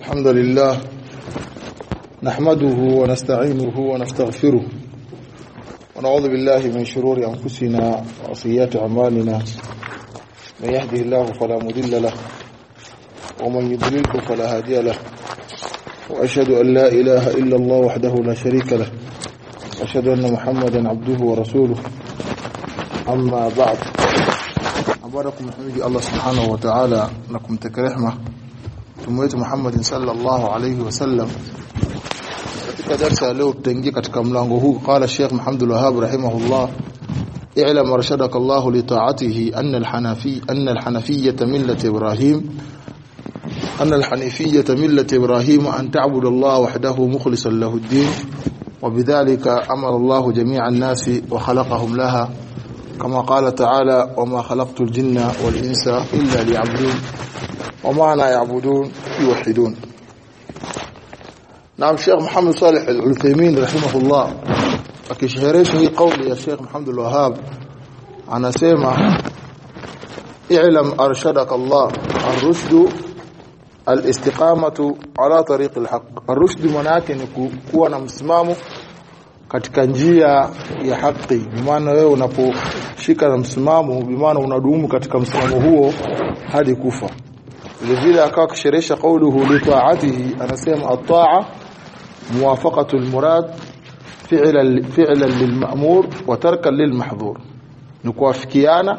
الحمد لله نحمده ونستعينه ونستغفره ونعوذ بالله من شرور أنفسنا وعصيات أعمالنا من يهده الله فلا مضل له ومن يضلله فلا هادي له وأشهد أن لا إله إلا الله وحده لا شريك له وأشهد أن محمدا عبده ورسوله أما بعد. أباركم محمد الله سبحانه وتعالى نكم تكرحمه mtume wetu Muhammad sallallahu alayhi wasallam katika darasa leo tutaingia katika mlango huu qala Sheikh Muhammad al-Wahhab rahimahullah i'lam arshadaka Allah li ta'atihi anna al-hanafi anna al-hanafiyyah millat Ibrahim anna al-hanafiyyah millat Ibrahim an ta'budu Allah wahdahu mukhlishan lahu ad-din وبذلك أمر الله جميع الناس وخلقهم لها كما قال تعالى وما خلقت الجن والإنس إلا ليعبدون ومعنى يعبدون يوحدون نعم الشيخ محمد صالح العثيمين رحمه الله akisherehesha hii kauli ya Sheikh Muhammad al-Wahhab anasema i'lam arshadaka Allah ar-rushd al-istiqamatu ala tariq al-haq ar-rushd maana yake ni kuwa na msimamo katika njia ya haki maana wewe unaposhika na msimamo bimaana unadumu katika msimamo huo hadi kufa Vile kisheresha kauluhu li ta'atihi anasema at-ta'a muwafaqatu al-murad fi'lan fi'lan lil-ma'mur wa tarkan lil-mahdhur ni kuafikiana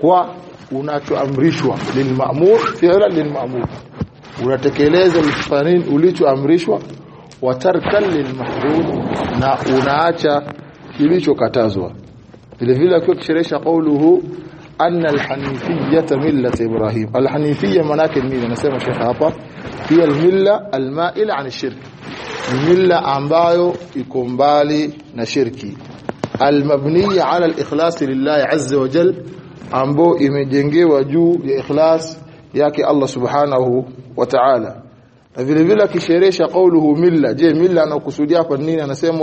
kwa unachoamrishwa lil-ma'mur fi'lan lil-ma'mur unatekeleza ulichoamrishwa wa tarkan lil-mahdhur na unaacha kilichokatazwa vile vile akiwa kisheresha kauluhu anna alhanifiyata millat ibrahim. Alhanifiyya manake nini? Anasema shekha hapa hiya almilla almaila an shirk. Milla ambayo iko mbali na shirki. Almabniya ala alikhlas lillahi azza wa jal ambayo imejengewa juu ya ikhlas yake Allah subhanahu wa ta'ala. Na vile vile akisherehesha kauluhu milla. Je milla anakusudia hapa nini? Anasema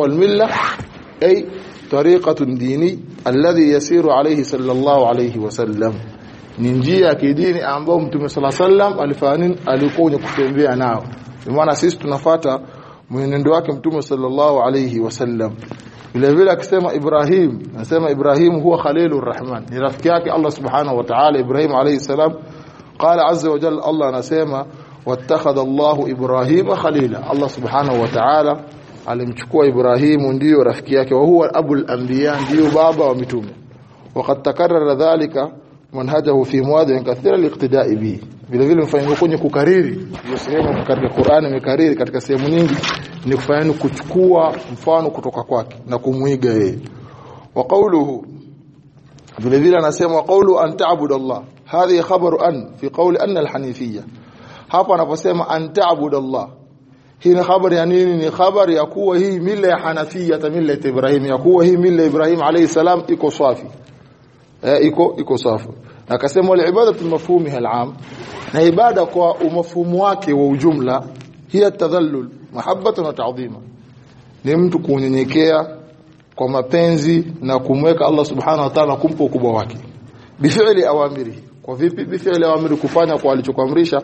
ay طريقه ديني الذي يسير عليه صلى الله عليه وسلم ni njia ya kidini ambayo mtume sala sallam alifanya alikuwa kutembea nao maana sisi tunafata mwenendo wake mtume sallallahu alayhi wasallam vile vile akisema Ibrahim anasema Ibrahim huwa khalilur rahman ni rafiki yake Allah subhanahu wa ta'ala Ibrahim alayhi salam qala azza wa jalla Allah anasema wattakhadha Allahu Ibrahima khalila Allah subhanahu wa ta'ala alimchukua Ibrahimu ndiyo rafiki yake wa huwa abul anbiya ndiyo baba wa mitume وقد تكرر ذلك منهجه في مواضع كثيره للاقتداء به vile vile mfanyeni kwenye kukariri hiyo sehemu katika Qur'an imekariri katika sehemu nyingi ni kufanyeni kuchukua mfano kutoka kwake na kumuiga yeye wa qawluhu vile vile anasema qawlu an ta'budu Allah hadhi khabaru an fi qawli anna al-hanifiyya hapa anaposema an ta'budu Allah hii ni habari ya nini? Ni habari ya kuwa hii mila ya Hanafia ta mila ya Ibrahim ya kuwa hii mila ya Ibrahim alayhi salam iko safi. Eh, iko iko safi. Na akasema wal ibadatu mafhumiha al-am na ibada kwa umafumu wake wa ujumla hiya tadhallul mahabbatan wa ta'dhima ni mtu kunyenyekea kwa mapenzi na kumweka Allah subhanahu wa ta'ala kumpa ukubwa wake. Bifi'li awamiri kwa vipi bifi'li awamiri? Kufanya kwa alichokuamrisha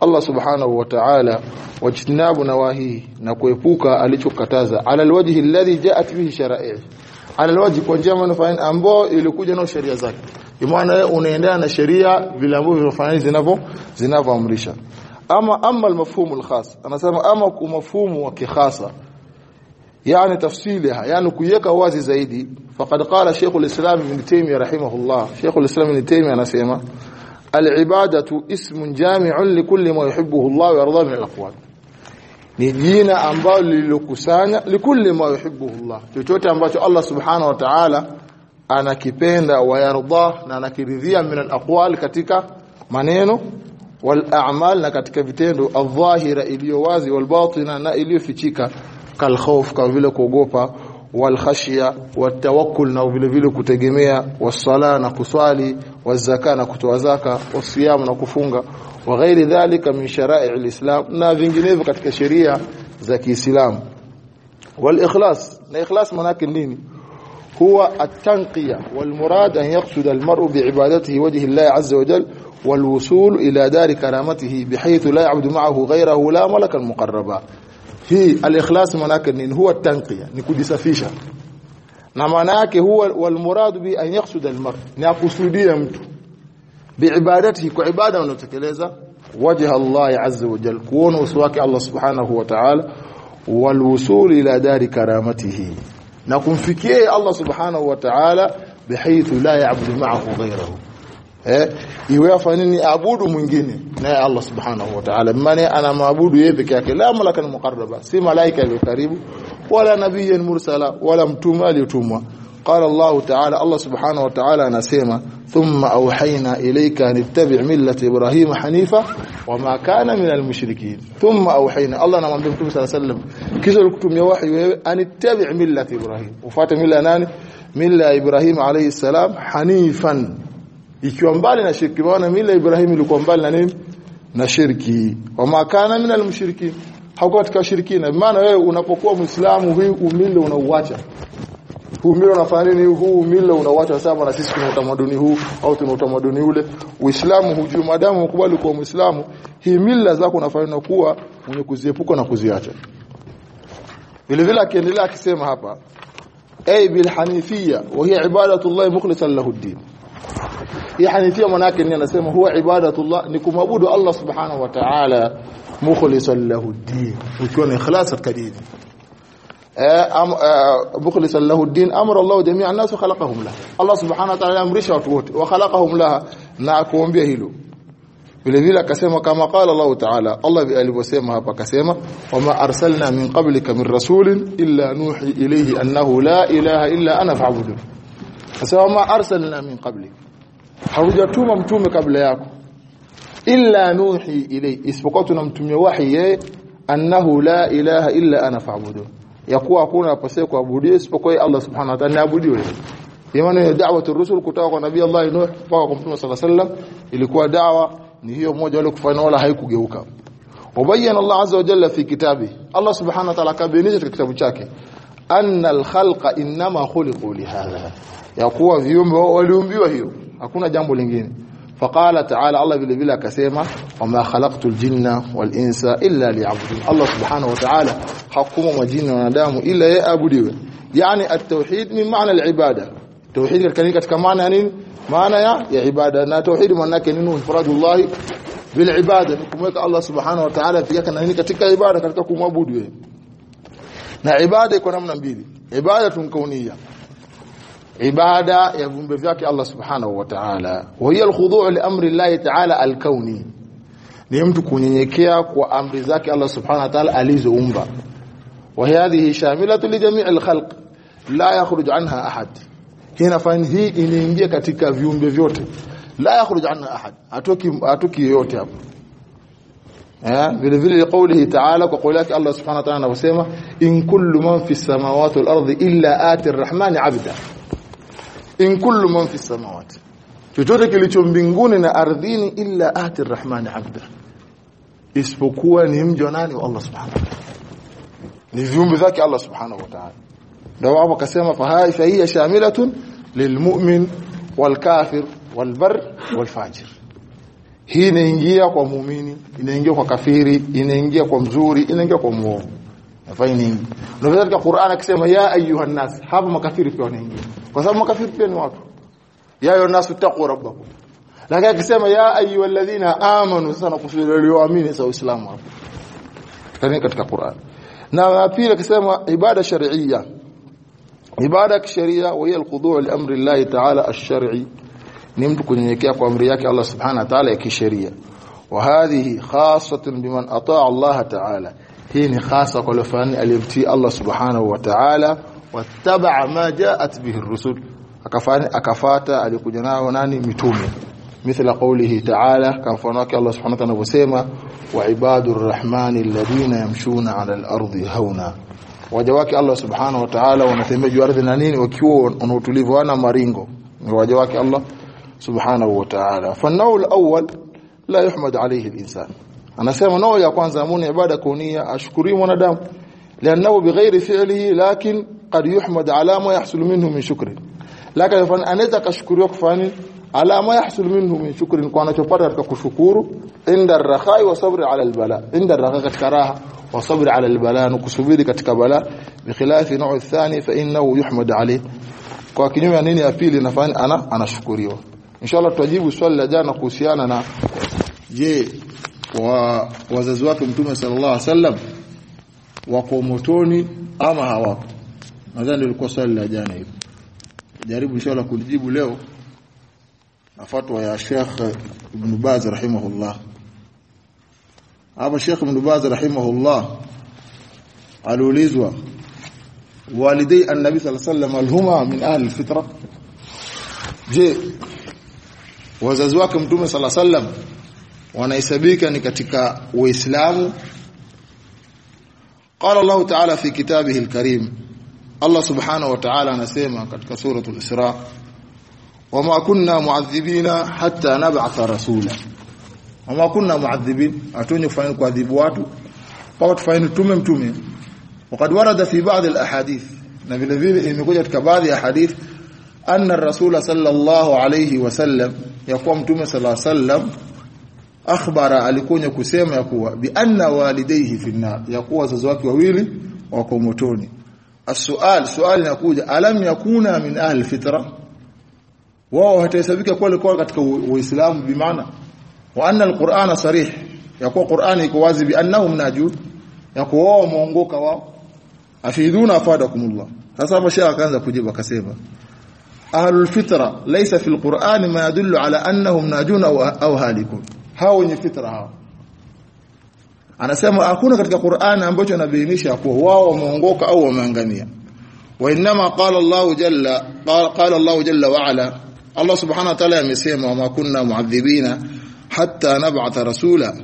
Allah subhanahu wa ta'ala wajtinabu nawahi na kuepuka alichokataza. Ala alwajhi alladhi ja'at bihi shara'i ala alwajhi kwa njia manufaa ambao ilikuja na sheria zake. Maana wewe unaendana na sheria vile ambavyo vinafanya zinavyo zinavyoamrisha. Ama ama almafhumu alkhas anasema ama ku mafhumu wa kikhasa. Yani tafsiliha yani kuiweka wazi zaidi. Faqad qala Sheikh al-Islam Ibn Taymiyyah rahimahullah. Sheikh al-Islam Ibn Taymiyyah anasema alibadatu ismun jami'un likulli ma yuhibbuhu Allah wa yarda min al-aqwal. Ni jina ambalo lililokusanya likulli ma yuhibbuhu Allah. Chochote ambacho Allah subhanahu wa ta'ala anakipenda wa yarda na anakiridhia min al-aqwal katika maneno wal na katika vitendo adh-dhahira iliyo wazi wal na iliyofichika kal khawf kama vile kuogopa wal khashya wat tawakkul na vile vile kutegemea wasala na kuswali wazaka na kutoa zaka wasiyam na kufunga wa ghairi dhalika min shara'i alislam na vinginevyo katika sheria za Kiislamu wal ikhlas na ikhlas manake nini huwa at-tanqiya wal murad an yaqsud al mar'u bi ibadatihi wajhi Allah azza wa jalla والوصول إلى دار كرامته بحيث لا يعبد معه غيره لا ملكا مقربا hii al-ikhlas manake nini huwa tanqiya ni kujisafisha na maana yake huwa walmurad bi an yaqsud al-mar ni akusudia mtu biibadatihi kwa ibada unayotekeleza wajha Allah azza wa jalla kuona uso wake Allah subhanahu wa ta'ala walwusul ila dari karamatihi na kumfikia Allah subhanahu wa ta'ala bihaythu la ya'budu ma'ahu ghayrahu eh iwe afanye nini abudu mwingine naye Allah subhanahu wa ta'ala maana ana maabudu yeye peke yake la malaka muqarraba si malaika aliyo karibu wala nabiyyan mursala wala mtume aliyotumwa قال الله تعالى الله سبحانه وتعالى anasema ثم اوحينا اليك ان اتبع مله إبراهيم حنيفا وما كان من المشركين ثم اوحينا الله anamwambia mtume صلى الله عليه وسلم kisha ukutumia wahi wewe anittabi millati ibrahim ufuate mila nani mila ibrahim alayhi salam hanifan ikiwa mbali na shirki maana mila ibrahim ilikuwa mbali na nini? Na shirki. Wa makana min almushrikin hakuwa katika shirikina maana wewe unapokuwa muislamu hii umile unauacha. Huu mila unafanya nini? Huu mila unauacha. Sababu na sisi tuna utamaduni huu au tuna utamaduni ule. Uislamu hujui madamu ukubali kuwa muislamu. Hii mila zako unafanya na kuwa mwenye kuziepuka na kuziacha. Vile vile akiendelea akisema hapa ay bil hanifiyya wa hiya ibadatullah mukhlishan lahu ad-din يعني تيما ناكن ينسيما هو عبادة الله انكم أبود الله سبحانه وتعالى مخلصا له الدين. وكون إخلاصا كديد أه، أه، مخلصا له الدين. أمر الله جميع الناس وخلقهم له. الله سبحانه وتعالى أمر أمرشا وخلقهم لها ناكم بيهلو. بلذيلا كسيما كما قال الله تعالى الله بألي بسيما هبا كسيما وما أرسلنا من قبلك من رسول إلا نوحي إليه أنه لا إله إلا أنا فعبدون asema ma arsalna min qabli. Haujatuma mtume kabla yako. Illa nuhi ilay isipokuwa tunamtumia wahi yeye annahu la ilaha illa ana fa'budu. Yakuwa hakuna apasaye kuabudiwa isipokuwa Allah subhanahu wa ta'ala naabudiwe Imani ya da'watu rusul kutoka kwa nabii Allah Nuh mpaka kwa mtume sallallahu alaihi wasallam ilikuwa da'wa ni hiyo moja wale kufanya wala haikugeuka. Wabayana Allah azza wa jalla fi kitabi Allah subhanahu wa ta'ala kabainisha katika kitabu chake anna al-khalqa inma khuliqu lihadha. Ya kuwa viumbe waliumbiwa hiyo. Hakuna jambo lingine. Faqala ta'ala Allah vile vile akasema wama khalaqtul jinna wal illa liya'budun. Allah subhanahu wa ta'ala hakuma majini wanadamu ila yaabudiwe yani at-tauhid min maana al-ibada tauhid katika maana nini? Maana ya, ya ibada. Na tauhid maana yake nini ifradullah bil ibada. Kumweka Allah subhanahu wa ta'ala katika ibada katika kumwabudu na ibada iko namna mbili. Ibada tunkaunia ibada ya viumbe vyake Allah subhanahu wa ta'ala. Wa hiya al-khudu' li amri Allah ta'ala alkauni. Ni mtu kunyenyekea kwa amri zake Allah subhanahu wa ta'ala alizoumba. Wa hadhihi shamilatu li jami' al-khalq. La yakhruj anha ahad. Hina nafanya hii inaingia katika viumbe vyote. La yakhruj anha ahad. Atoki atoki yote hapo vile vile qawlihi ta'ala kwa kauli yake Allah subhanahu wa ta'ala anasema in kullu man fi samawati wal ardi illa ati ar-rahmani 'abda in kullu man fi samawati chochote kilicho mbinguni na ardhini illa ati ar-rahmani 'abda isipokuwa ni mja nani wa Allah subhanahu wa ta'ala ni viumbe vyake Allah subhanahu wa ta'ala ndio hapo akasema fa hiya shamilatun lilmu'min walkafir walbar walfajir hii inaingia kwa muumini inaingia kwa kafiri inaingia kwa mzuri inaingia kwa muovu nafanya nini? Ndio katika Qur'an akisema ya ayuha nas hapa makafiri pia wanaingia. Kwa sababu makafiri pia ni watu. Ya ayuha nas taqu rabbakum. Lakini akisema ya ayyuhalladhina amanu sana kusudia walioamini sa uislamu hapo Tani katika Qur'an. Na pili akisema ibada shar'iyya. Ibada kisheria wa hiya alqudu' li amri Allah ta'ala ash-shar'i ni mtu kunyenyekea kwa amri yake Allah subhanahu wa ta'ala ya kisheria. Wa hadhihi khassatun biman ataa Allah ta'ala. Hii ni hasa kwa lafani aliyemtii Allah subhanahu wa ta'ala. Wattaba ma jaat bihi ar-rusul akafani akafata alikuja nao nani? Mitume. Mithla qawlihi ta'ala kama mfano wake Allah subhanahu wa ta'ala anavyosema wa ibadur rahmani alladhina yamshuna 'ala al-ardi hauna. Waja wake Allah subhanahu wa ta'ala wanatembea juu ardhi na nini? Wakiwa wana utulivu wana maringo. Waja wake Allah subhanahu wa ta'ala. Fanau al-awwal la yuhmad alayhi al-insan. Anasema nao ya kwanza amuni ibada kunia ashukuri mwanadamu. Liannahu bighairi fi'lihi lakin qad yuhmad ala ma yahsul minhu min shukri lakini anaweza kashukuriwa kufanya ala ma yahsul minhu min shukrin kwa anachopata katika kushukuru. Inda rakhai wa sabri ala albala. Inda rakhai katika raha wa sabri ala albala na kusubiri katika bala. Bikhilafi nau thani fa innahu yuhmad alayhi. Kwa kinyume nini ya pili nafanya ana anashukuriwa inshallah tutajibu swali la jana kuhusiana na je wa wazazi wake mtume sallallahu alaihi wasallam wako motoni ama hawako nadhani ilikuwa swali la jana hilo jaribu inshallah kulijibu leo na fatwa ya Sheikh Ibn Baz rahimahullah hapa Sheikh Ibn Baz rahimahullah aliulizwa walidai annabi sallallahu alaihi wasallam alhuma min ahli alfitra je wazazi wake mtume sallallahu alaihi wasallam wanahesabika ni katika uislamu qala Allah ta'ala fi kitabihi alkarim Allah subhanahu wa ta'ala anasema katika suratul Isra wama kunna mu'adhibina hatta nab'atha rasula wama kunna mu'adhibin atunye kufanya kuadhibu watu mpaka tufanye tume mtume وقد ورد في بعض الاحاديث na vile vile imekuja katika baadhi ya hadith anna rasul sallallahu alayhi wasallam ya kuwa mtume sallallahu alayhi sallam akhbara alikunya kusema ya kuwa bi anna walidayhi fi nar ya kuwa wazazi wake wawili wako motoni. Asual suali nakuja alam yakuna min ahli fitra? Wao hatahesabika kwa walikuwa katika uislamu bi maana wa anna al-qur'ana sarih ya kuwa qur'ani iko wazi bi annahum najud ya kuwa wao wameongoka wao. Afiduna afadakumullah. Sasa hapo shaka akaanza kujibu akasema أهل الفطرة ليس في القرآن ما يدل على أنهم ناجون أو أه-، هالكون. هاو ني فطرة هاو. أنا سيما أكون كتك القرآن أم بوشنا بينيش أكوه واو مهنغوك أو مهنغنيا وإنما قال الله جل قال, قال الله جل وعلا الله سبحانه وتعالى يسيما وما كنا معذبين حتى نبعث رسولا.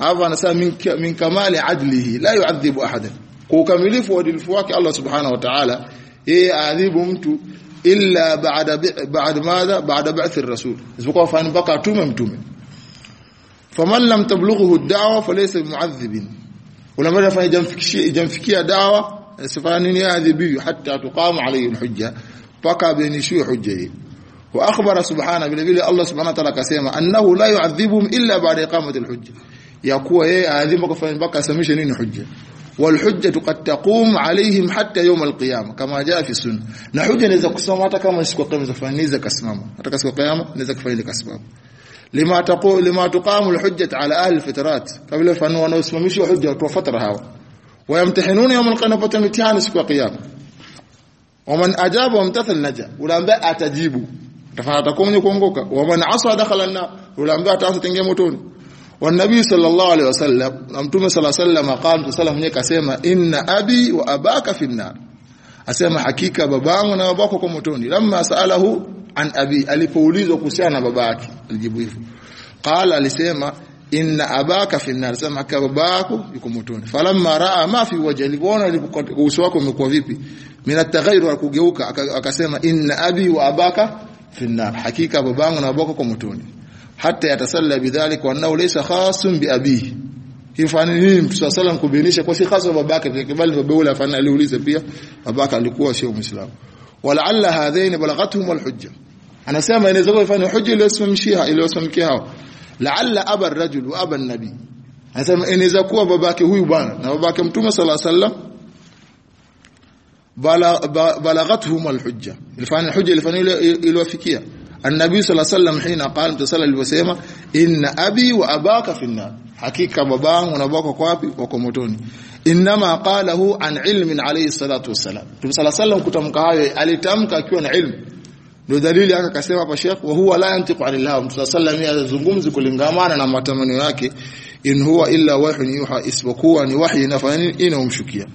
هذا أنا سيما من, من كمال عدله لا يعذب أحدا. كو كمليف ودلفواك الله سبحانه وتعالى. إيه أعذب أمتو. إلا بعد بعد ماذا؟ بعد بعث الرسول. زكوا فان بقى تومه متومه فمن لم تبلغه الدعوة فليس بمعذب. ولما فان جنفكي جنفكي دعوة سفانين يعذبه حتى تقام عليه الحجة. بقى بين شو حجة. وأخبر سبحانه بنبي الله سبحانه وتعالى كما أنه لا يعذبهم إلا بعد إقامة الحجة. يقوى إيه عذبك فإن بقى سميش نين حجة. والحجة قد تقوم عليهم حتى يوم القيامة كما جاء في السنة. نحجة نزك السماء حتى كما نسكو قيامة نزك السماء حتى كسكو قيامة نزك فايل كسباب لما تقول لما تقام الحجة على أهل الفترات. قبل فانو أنا اسمه مشي حجة وفترة هاو ويمتحنون يوم القيامة امتحان سكو قيامة. ومن أجاب وامتثل نجا. ولم بأ أتجيبه رفعتكم يكون ومن عصى دخل النار. ولم بأ تعصى تنجي موتوني. wa nabii sallallahu alaihi wasallam na mtume sallallahu alaihi wasallam qala sallallahu alaihi kasema inna abi wa abaka fi nar asema hakika babangu na babako kwa motoni. Lamma saalahu an abi alipoulizwa kuhusiana na babake alijibu hivyo. Qala alisema inna abaka fi nar sema ka babako yuko motoni. Falamma raa ma fi wajhi? Bona uso wako umekuwa vipi? Mina ataghayyur akugeuka akasema inna abi wa abaka fi nar hakika babangu na babako kwa motoni. Hata yatasalla bidhalik wa annahu laysa khasun bi abihi hifani nini mtume sallam kubainisha kwa si khasa babake bali baba yule afanya aliuliza pia babake alikuwa sio muislamu walaalla hadhain balagathum alhujja anasema inaweza kuwa ifanye hujja iliyosimamishia iliyosimamkia hao laalla aba ar-rajul wa aba an-nabi anasema inaweza kuwa babake huyu bwana na babake mtume sallallahu alaihi wasallam balagathum alhujja ilifanya hujja ilifanya iliyofikia Annabi sallallahu alayhi wasallam hina qala mtasala inna abi wa abaka finnar. Hakika babangu na babako wapi? Wako motoni. Inma qalahu an ilmin alayhi salatu wasalam Mtume sallallahu kutamka hayo alitamka akiwa na ilmu. Ndio dalili yake akasema hapa Sheikh wa huwa la yantiqu anil Allah Mtume sallallahu alayhi azungumzi kulingamana na matamanio yake in huwa illa wahyu yuha isipokuwa ni wahyi inafanya nini? Inaomshukia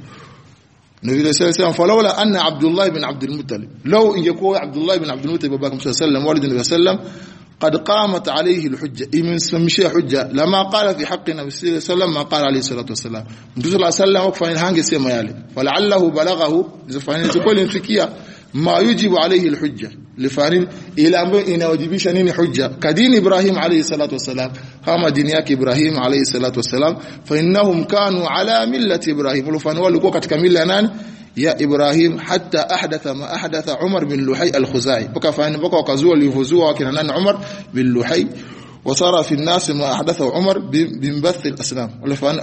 النبي صلى الله عليه وسلم فلولا أن عبد الله بن عبد المطلب لو إن يكون عبد الله بن عبد المطلب باباكم صلى الله عليه وسلم والد النبي صلى الله عليه وسلم قد قامت عليه الحجة اي إمن سمشي حجة لما قال في حق النبي صلى الله عليه وسلم ما قال عليه الصلاة والسلام النبي صلى الله عليه وسلم وكفين هانجي سيما يالي فلعله بلغه فإن تقول انفكيا ما يجب عليه الحجة. لفارين إلى أن يجب شنين حجة. كدين إبراهيم عليه الصلاة والسلام كما دينك إبراهيم عليه الصلاة والسلام فإنهم كانوا على ملة إبراهيم. لفان ولكو كاتكا ملة نان؟ يا إبراهيم حتى أحدث ما أحدث عمر بن لحي الخزاعي. بكفان بكو كزو اللي فزو عمر بن لحي. wasara fi nasi ma ahdatha Umar bimbathi al-asnam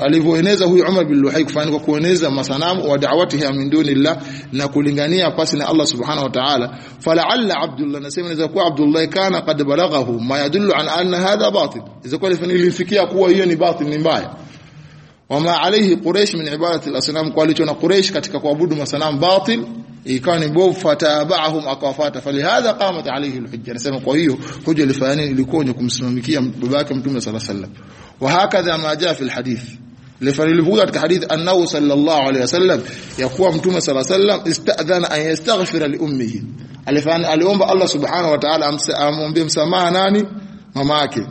alivyoeneza huyu Umar bin Luhay kufanya kwa kueneza masanamu wa da'watihi min dunillah na kulingania pasi na Allah subhanahu wa ta'ala fala'alla Abdullah nasema inaweza kuwa Abdullah kana qad balaghahu ma yadullu an anna hadha batil inaweza kuwa ilimfikia kuwa hiyo ni batil ni mbaya wama alayhi Quraysh min ibadati al-asnam kwa alicho na Quraysh katika kuabudu masanamu batil ikawa ni bovu fatabahum akawafata falihadha qamat alayhi alhujja nasema kwa hiyo hoja ilifanya ilikuwa ni kumsimamikia babake mtume sallallahu alayhi wasallam wa hakadha ma jaa fi alhadith lifalilivua katika hadith annahu sallallahu alayhi wasallam yakuwa mtume sallallahu alayhi wasallam istadhana an yastaghfira li ummihi alifanya aliomba Allah subhanahu wa ta'ala amwambie msamaha nani mama yake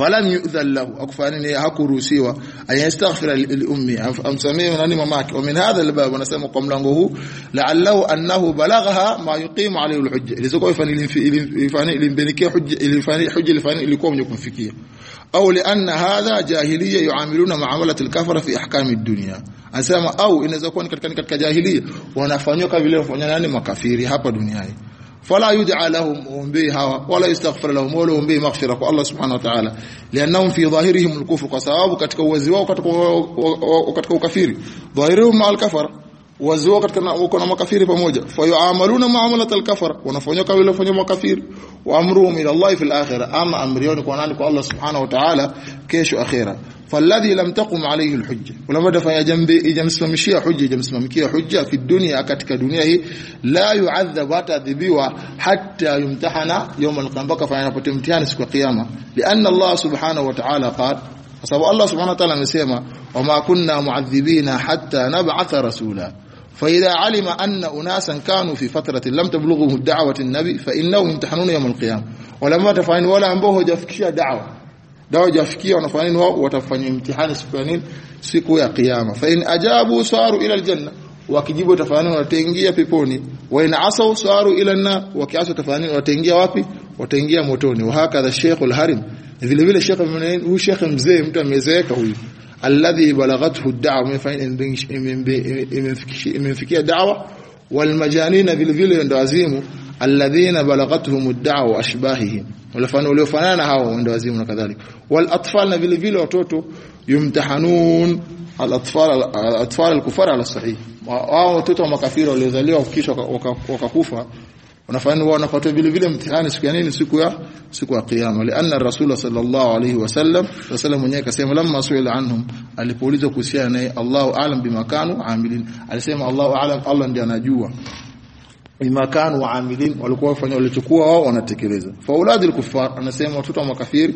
falam yu'dhan lahu akufanya nini hakuruhusiwa ayastaghfira li ummi amsamee nani mamake wa min hadha albab wanasema kwa mlango huu la'allahu annahu balaghaha ma yuqimu alayhi alhujja ilizokuwa ifani ilimbenikia hujja ilifani hujja ilifani ilikuwa mwenye kumfikia au lianna hadha jahiliya yuamiluna muamalat alkafara fi ahkam ad-dunya anasema au inaweza kuwa katika katika jahiliya wanafanywa kama vile wanafanya nani makafiri hapa duniani فلا يدعى لهم أمبيها ولا يستغفر لهم ولا أمبي مغفرة. الله سبحانه وتعالى. لأنهم في ظاهرهم الكفر قصاب وكتكوزوا وكتكوا ظاهرهم مع الكفر. waziwa katika uko na makafiri pamoja. Fayuamaluna muamalat alkafara wanafanywa kama vile wafanywa makafiri. Wa amruhum ila Allah fil akhirah. Ama amri ni kwa nani? Kwa Allah subhanahu wa ta'ala kesho akhirah. Falladhi lam taqum alayhi alhujja. Ulama dafanya jambi ijamsimamishia hujja ijamsimamikia hujja fi dunya katika dunia hii la yu'adhab atadhibiwa hatta yumtahana yawm alqiyamah fa yanapotea mtihani siku ya kiyama. Lianna Allah subhanahu wa ta'ala qala sababu Allah subhanahu wa ta'ala amesema wama kunna mu'adhibina hatta nab'atha rasula. فإذا علم أن أناسا كانوا في فترة لم تبلغهم دعوة النبي فإنهم يمتحنون يوم القيامة. ولما تفعلون ولا أنبوه جفكشي دعوة. دعوة جفكية ونفعلون وتفعلون امتحان سفعلين سكو يا قيامة. فإن أجابوا صاروا إلى الجنة. وكجيبوا تفعلون وتنجي بيبوني وإن عصوا صاروا إلى النار. وكعصوا تفعلون وتنجي وابي. وتنجي موتوني. وهكذا الشيخ الهرم. ذي لبيل الشيخ من هو شيخ مزيه متى هو. Alladhi balaghathu ad-da'wa imemfikia da'wa wal majanina vile vile ndo azimu alladhina balagathum ad-da'wa ashbahihim walifanya waliofanana hao ndo azimu na kadhalika wal atfal na vile vile watoto yumtahanun al atfal al atfal al kufara ala sahih wao watoto wa makafiri waliozaliwa kisha wakakufa wanafanya wao wanapata vile vile mtihani siku ya nini? Siku ya siku ya kiyama lianna rasul sallallahu alayhi wasallam wasallam mwenyewe akasema lamma suila anhum alipoulizwa kuhusiana naye Allahu aalam bimakanu amilin. Alisema Allahu aalam Allah ndiye anajua bima kanu waamilin walikuwa wafanya walichukua wao wanatekeleza. Fa uladi al-kuffar anasema watoto wa makafiri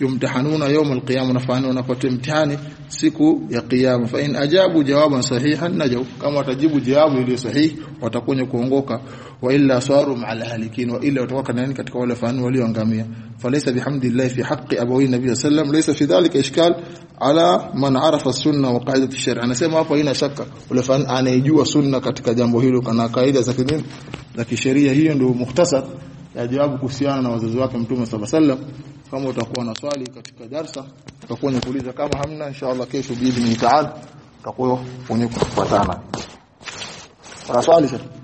yumtahanuna yawm al-qiyamah nafanya wanapata mtihani siku ya kiyama fa in ajabu jawaban sahihan najaw. Kama watajibu jawabu iliyo sahihi watakwenda kuongoka. Wa illa saru ma'al halikin wa illa watakuwa nani katika wale fani walioangamia. Falaysa bihamdillah fi haqqi abawi nabiy sallam laysa fi dhalika ishkal ala man arafa sunna wa qaidat ash-shar' anasema hapo haina shaka ule fani anayejua sunna katika jambo hilo kana kaida za kidini za kisheria hiyo ndio mukhtasar ya jawabu kuhusiana na wazazi wake mtume sallallahu wasallam. Kama utakuwa na swali katika darsa utakuwa nikuuliza kama hamna inshallah kesho biidhni ta'ala utakuwa wenye kufuatana. Kuna swali sasa